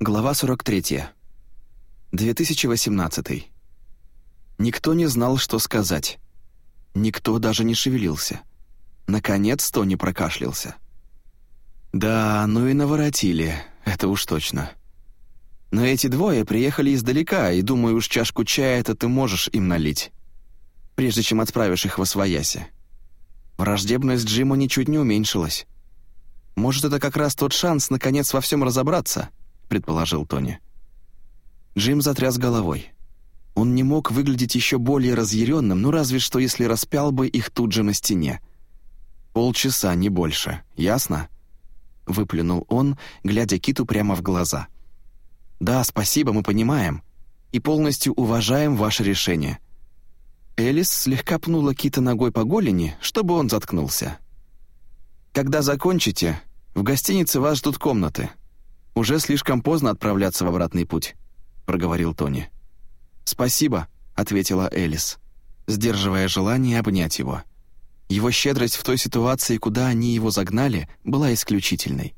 Глава 43. 2018. Никто не знал, что сказать. Никто даже не шевелился. Наконец Тони прокашлялся. «Да, ну и наворотили, это уж точно. Но эти двое приехали издалека, и, думаю, уж чашку чая это ты можешь им налить, прежде чем отправишь их во свояси. Враждебность Джима ничуть не уменьшилась. Может, это как раз тот шанс наконец во всем разобраться?» — предположил Тони. Джим затряс головой. Он не мог выглядеть еще более разъяренным, ну разве что если распял бы их тут же на стене. «Полчаса, не больше, ясно?» — выплюнул он, глядя Киту прямо в глаза. «Да, спасибо, мы понимаем и полностью уважаем ваше решение». Элис слегка пнула Кита ногой по голени, чтобы он заткнулся. «Когда закончите, в гостинице вас ждут комнаты. Уже слишком поздно отправляться в обратный путь», — проговорил Тони. «Спасибо», — ответила Элис, сдерживая желание обнять его. Его щедрость в той ситуации, куда они его загнали, была исключительной.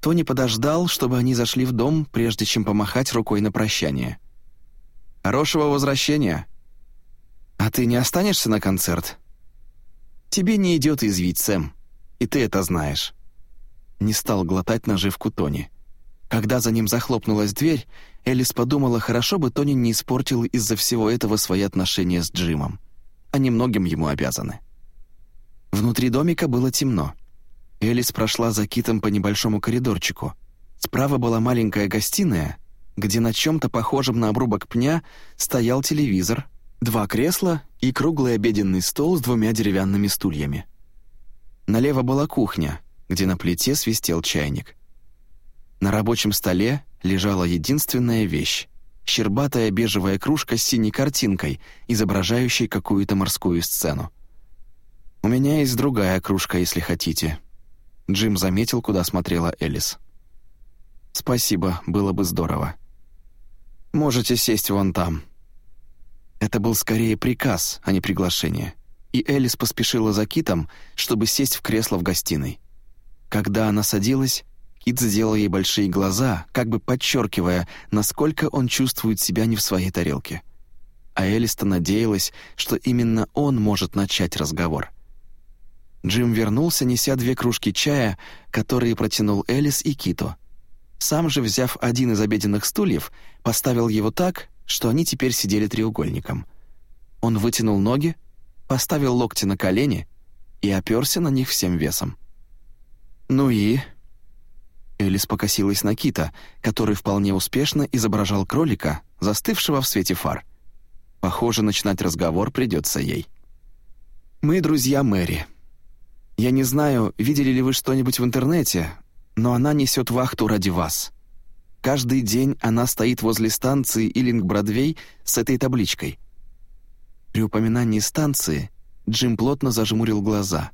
Тони подождал, чтобы они зашли в дом, прежде чем помахать рукой на прощание. «Хорошего возвращения!» «А ты не останешься на концерт?» «Тебе не идет извить, Сэм, и ты это знаешь». Не стал глотать наживку Тони. Когда за ним захлопнулась дверь, Элис подумала, хорошо бы Тони не испортил из-за всего этого свои отношения с Джимом. Они многим ему обязаны. Внутри домика было темно. Элис прошла за Китом по небольшому коридорчику. Справа была маленькая гостиная, где на чем-то похожем на обрубок пня стоял телевизор, два кресла и круглый обеденный стол с двумя деревянными стульями. Налево была кухня, где на плите свистел чайник. На рабочем столе лежала единственная вещь — щербатая бежевая кружка с синей картинкой, изображающей какую-то морскую сцену. «У меня есть другая кружка, если хотите». Джим заметил, куда смотрела Элис. «Спасибо, было бы здорово». «Можете сесть вон там». Это был скорее приказ, а не приглашение, и Элис поспешила за Китом, чтобы сесть в кресло в гостиной. Когда она садилась, Кит сделал ей большие глаза, как бы подчеркивая, насколько он чувствует себя не в своей тарелке. А Элиста надеялась, что именно он может начать разговор. Джим вернулся, неся две кружки чая, которые протянул Элис и Кито. Сам же, взяв один из обеденных стульев, поставил его так, что они теперь сидели треугольником. Он вытянул ноги, поставил локти на колени и оперся на них всем весом. «Ну и?» Элис покосилась на Кита, который вполне успешно изображал кролика, застывшего в свете фар. Похоже, начинать разговор придется ей. «Мы друзья Мэри. Я не знаю, видели ли вы что-нибудь в интернете, но она несет вахту ради вас. Каждый день она стоит возле станции Иллинг-Бродвей с этой табличкой». При упоминании станции Джим плотно зажмурил глаза —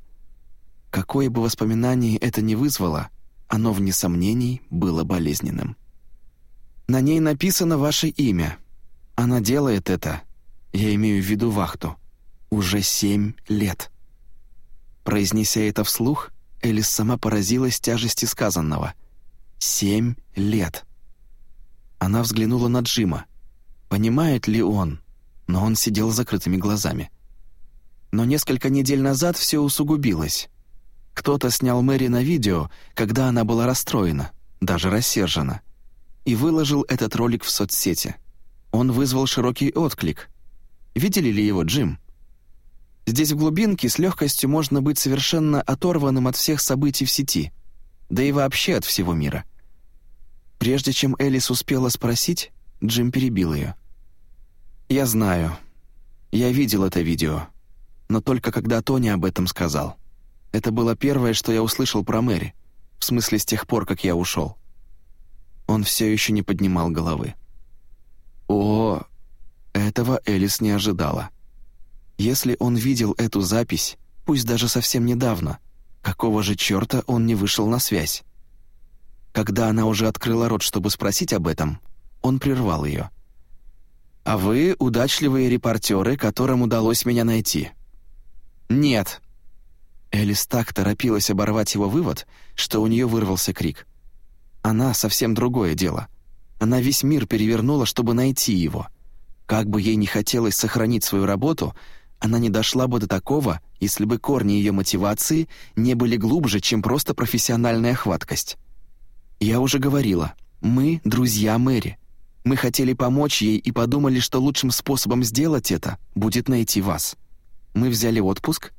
Какое бы воспоминание это ни вызвало, оно, вне сомнений, было болезненным. «На ней написано ваше имя. Она делает это, я имею в виду вахту, уже семь лет». Произнеся это вслух, Элис сама поразилась тяжести сказанного. «Семь лет». Она взглянула на Джима. Понимает ли он? Но он сидел с закрытыми глазами. Но несколько недель назад все усугубилось. Кто-то снял Мэри на видео, когда она была расстроена, даже рассержена, и выложил этот ролик в соцсети. Он вызвал широкий отклик. Видели ли его, Джим? Здесь в глубинке с легкостью можно быть совершенно оторванным от всех событий в сети, да и вообще от всего мира. Прежде чем Элис успела спросить, Джим перебил ее. «Я знаю. Я видел это видео. Но только когда Тони об этом сказал. Это было первое, что я услышал про Мэри, в смысле с тех пор, как я ушел. Он все еще не поднимал головы. О, этого Элис не ожидала. Если он видел эту запись, пусть даже совсем недавно, какого же черта он не вышел на связь? Когда она уже открыла рот, чтобы спросить об этом, он прервал ее. «А вы удачливые репортеры, которым удалось меня найти». «Нет», Элис так торопилась оборвать его вывод, что у нее вырвался крик. Она совсем другое дело. Она весь мир перевернула, чтобы найти его. Как бы ей не хотелось сохранить свою работу, она не дошла бы до такого, если бы корни ее мотивации не были глубже, чем просто профессиональная хваткость. Я уже говорила, мы — друзья Мэри. Мы хотели помочь ей и подумали, что лучшим способом сделать это будет найти вас. Мы взяли отпуск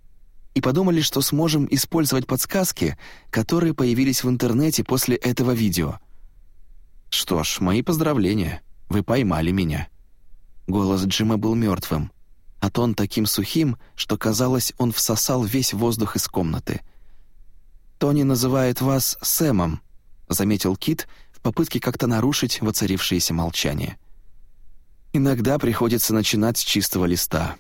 и подумали, что сможем использовать подсказки, которые появились в интернете после этого видео. Что ж, мои поздравления, вы поймали меня. Голос Джима был мертвым, а тон таким сухим, что казалось, он всосал весь воздух из комнаты. «Тони называет вас Сэмом», — заметил Кит в попытке как-то нарушить воцарившееся молчание. «Иногда приходится начинать с чистого листа».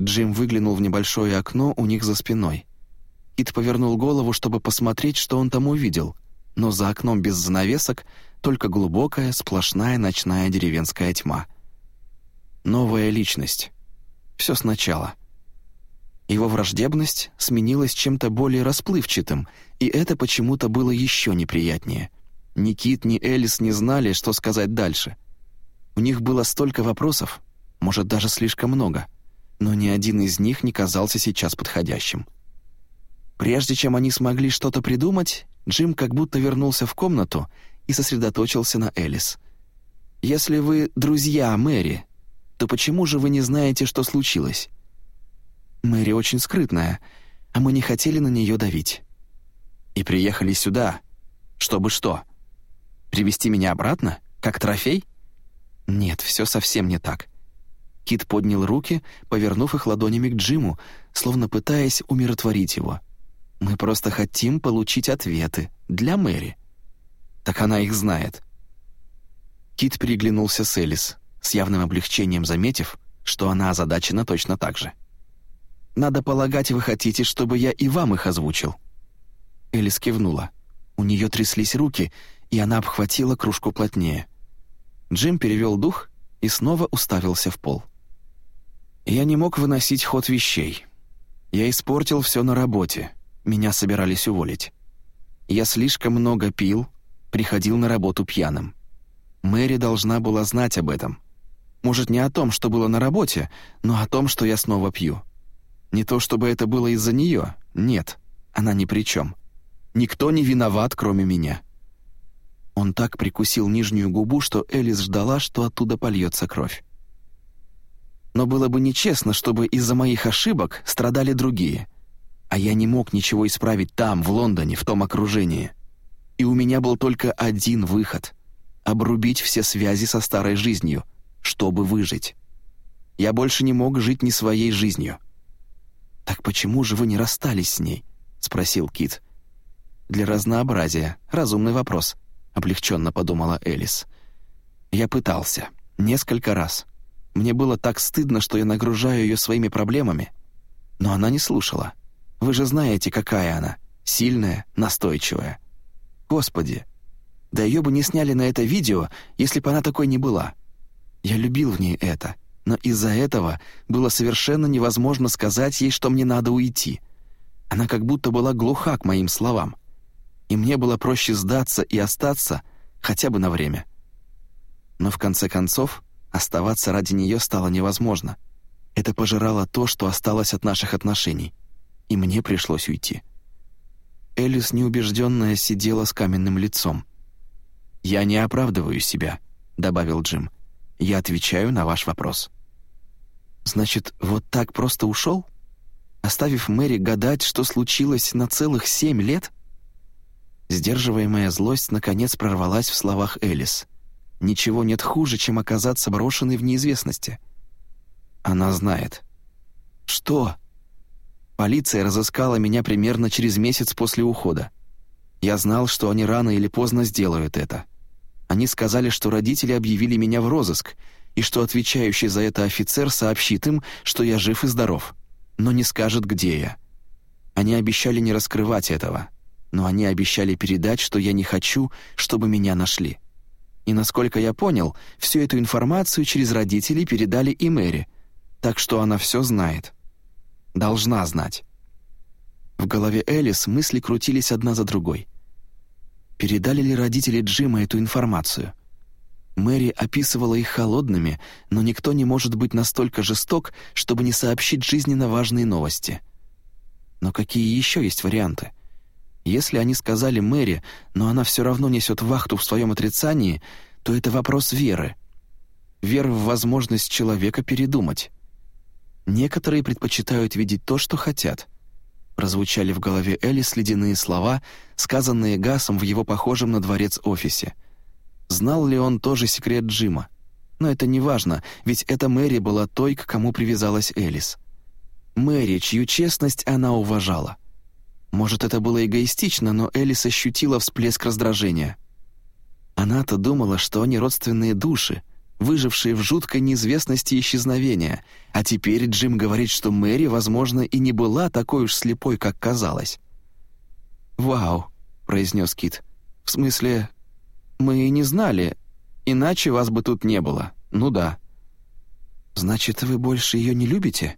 Джим выглянул в небольшое окно у них за спиной. Кит повернул голову, чтобы посмотреть, что он там увидел, но за окном без занавесок только глубокая, сплошная ночная деревенская тьма. Новая личность. Все сначала. Его враждебность сменилась чем-то более расплывчатым, и это почему-то было еще неприятнее. Ни Кит, ни Элис не знали, что сказать дальше. У них было столько вопросов, может, даже слишком много, но ни один из них не казался сейчас подходящим. Прежде чем они смогли что-то придумать, Джим как будто вернулся в комнату и сосредоточился на Элис. «Если вы друзья Мэри, то почему же вы не знаете, что случилось? Мэри очень скрытная, а мы не хотели на нее давить. И приехали сюда, чтобы что? Привести меня обратно, как трофей? Нет, все совсем не так. Кит поднял руки, повернув их ладонями к Джиму, словно пытаясь умиротворить его. «Мы просто хотим получить ответы для Мэри». «Так она их знает». Кит переглянулся с Элис с явным облегчением заметив, что она озадачена точно так же. «Надо полагать, вы хотите, чтобы я и вам их озвучил?» Элис кивнула. У нее тряслись руки, и она обхватила кружку плотнее. Джим перевел дух и снова уставился в пол. «Я не мог выносить ход вещей. Я испортил все на работе. Меня собирались уволить. Я слишком много пил, приходил на работу пьяным. Мэри должна была знать об этом. Может, не о том, что было на работе, но о том, что я снова пью. Не то чтобы это было из-за нее, нет, она ни при чем. Никто не виноват, кроме меня. Он так прикусил нижнюю губу, что Элис ждала, что оттуда польется кровь. Но было бы нечестно, чтобы из-за моих ошибок страдали другие. А я не мог ничего исправить там, в Лондоне, в том окружении. И у меня был только один выход — обрубить все связи со старой жизнью — чтобы выжить. Я больше не мог жить не своей жизнью. «Так почему же вы не расстались с ней?» — спросил Кит. «Для разнообразия. Разумный вопрос», — облегченно подумала Элис. «Я пытался. Несколько раз. Мне было так стыдно, что я нагружаю ее своими проблемами. Но она не слушала. Вы же знаете, какая она. Сильная, настойчивая. Господи, да ее бы не сняли на это видео, если бы она такой не была. Я любил в ней это, но из-за этого было совершенно невозможно сказать ей, что мне надо уйти. Она как будто была глуха к моим словам. И мне было проще сдаться и остаться хотя бы на время. Но в конце концов оставаться ради нее стало невозможно. Это пожирало то, что осталось от наших отношений, и мне пришлось уйти. Элис, неубежденная, сидела с каменным лицом. «Я не оправдываю себя», — добавил Джим. Я отвечаю на ваш вопрос». «Значит, вот так просто ушел? Оставив Мэри гадать, что случилось на целых семь лет?» Сдерживаемая злость наконец прорвалась в словах Элис. «Ничего нет хуже, чем оказаться брошенной в неизвестности». Она знает. «Что?» Полиция разыскала меня примерно через месяц после ухода. Я знал, что они рано или поздно сделают это. Они сказали, что родители объявили меня в розыск, и что отвечающий за это офицер сообщит им, что я жив и здоров, но не скажет, где я. Они обещали не раскрывать этого, но они обещали передать, что я не хочу, чтобы меня нашли. И насколько я понял, всю эту информацию через родителей передали и Мэри, так что она все знает. Должна знать. В голове Элис мысли крутились одна за другой. Передали ли родители Джима эту информацию? Мэри описывала их холодными, но никто не может быть настолько жесток, чтобы не сообщить жизненно важные новости. Но какие еще есть варианты? Если они сказали Мэри, но она все равно несет вахту в своем отрицании, то это вопрос веры. Вера в возможность человека передумать. Некоторые предпочитают видеть то, что хотят. Прозвучали в голове Элис ледяные слова, сказанные Гасом в его похожем на дворец офисе. Знал ли он тоже секрет Джима? Но это не важно, ведь эта Мэри была той, к кому привязалась Элис. Мэри, чью честность она уважала. Может, это было эгоистично, но Элис ощутила всплеск раздражения. Она-то думала, что они родственные души, выжившие в жуткой неизвестности исчезновения, а теперь Джим говорит, что Мэри, возможно, и не была такой уж слепой, как казалось. «Вау», — произнес Кит. «В смысле, мы не знали, иначе вас бы тут не было. Ну да». «Значит, вы больше ее не любите?»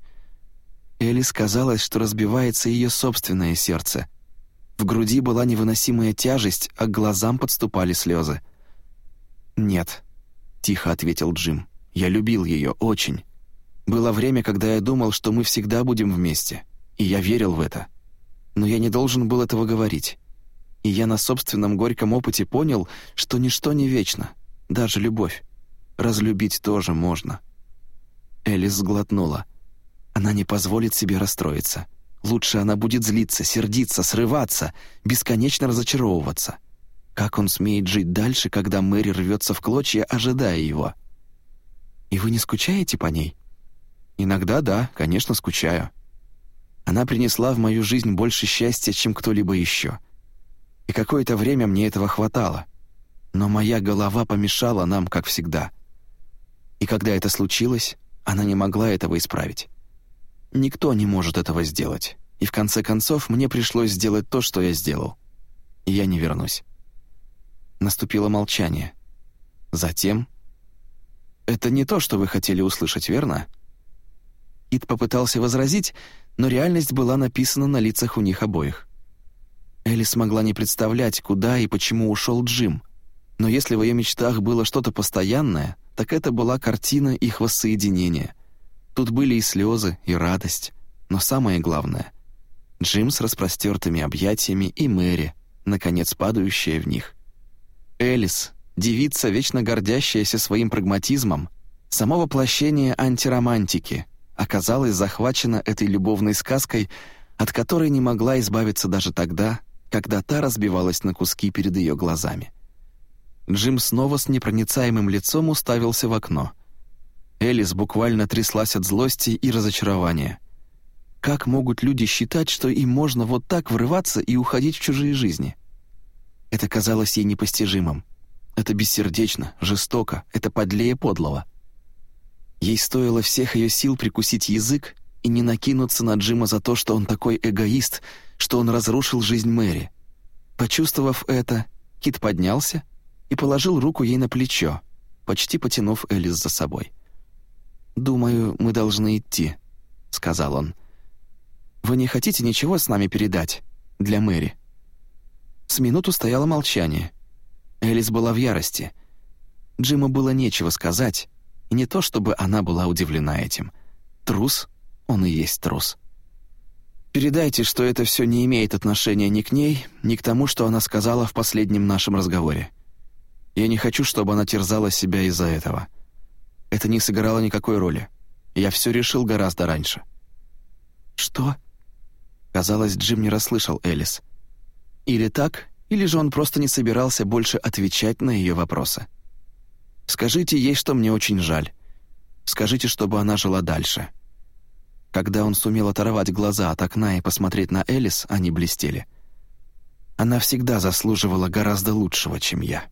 Элис казалось, что разбивается ее собственное сердце. В груди была невыносимая тяжесть, а к глазам подступали слезы. «Нет», — тихо ответил Джим. «Я любил ее очень. Было время, когда я думал, что мы всегда будем вместе, и я верил в это. Но я не должен был этого говорить. И я на собственном горьком опыте понял, что ничто не вечно, даже любовь. Разлюбить тоже можно». Элис сглотнула. Она не позволит себе расстроиться. Лучше она будет злиться, сердиться, срываться, бесконечно разочаровываться. Как он смеет жить дальше, когда Мэри рвется в клочья, ожидая его? «И вы не скучаете по ней?» «Иногда да, конечно, скучаю. Она принесла в мою жизнь больше счастья, чем кто-либо еще. И какое-то время мне этого хватало. Но моя голова помешала нам, как всегда. И когда это случилось, она не могла этого исправить. Никто не может этого сделать. И в конце концов мне пришлось сделать то, что я сделал. И я не вернусь. Наступило молчание. Затем... «Это не то, что вы хотели услышать, верно?» Ит попытался возразить, но реальность была написана на лицах у них обоих. Элли смогла не представлять, куда и почему ушел Джим, но если в ее мечтах было что-то постоянное, так это была картина их воссоединения. Тут были и слезы, и радость, но самое главное — Джим с распростертыми объятиями и Мэри, наконец падающая в них. Элис, девица, вечно гордящаяся своим прагматизмом, само воплощение антиромантики, оказалась захвачена этой любовной сказкой, от которой не могла избавиться даже тогда, когда та разбивалась на куски перед ее глазами. Джим снова с непроницаемым лицом уставился в окно. Элис буквально тряслась от злости и разочарования. Как могут люди считать, что им можно вот так врываться и уходить в чужие жизни? Это казалось ей непостижимым. Это бессердечно, жестоко, это подлее подлого. Ей стоило всех ее сил прикусить язык и не накинуться на Джима за то, что он такой эгоист, что он разрушил жизнь Мэри. Почувствовав это, Кит поднялся и положил руку ей на плечо, почти потянув Элис за собой. «Думаю, мы должны идти», — сказал он. «Вы не хотите ничего с нами передать для Мэри?» С минуту стояло молчание. Элис была в ярости. Джиму было нечего сказать, и не то чтобы она была удивлена этим. Трус, он и есть трус. Передайте, что это все не имеет отношения ни к ней, ни к тому, что она сказала в последнем нашем разговоре. Я не хочу, чтобы она терзала себя из-за этого. Это не сыграло никакой роли. Я все решил гораздо раньше». «Что?» Казалось, Джим не расслышал Элис. Или так, или же он просто не собирался больше отвечать на ее вопросы. «Скажите ей, что мне очень жаль. Скажите, чтобы она жила дальше». Когда он сумел оторвать глаза от окна и посмотреть на Элис, они блестели. Она всегда заслуживала гораздо лучшего, чем я.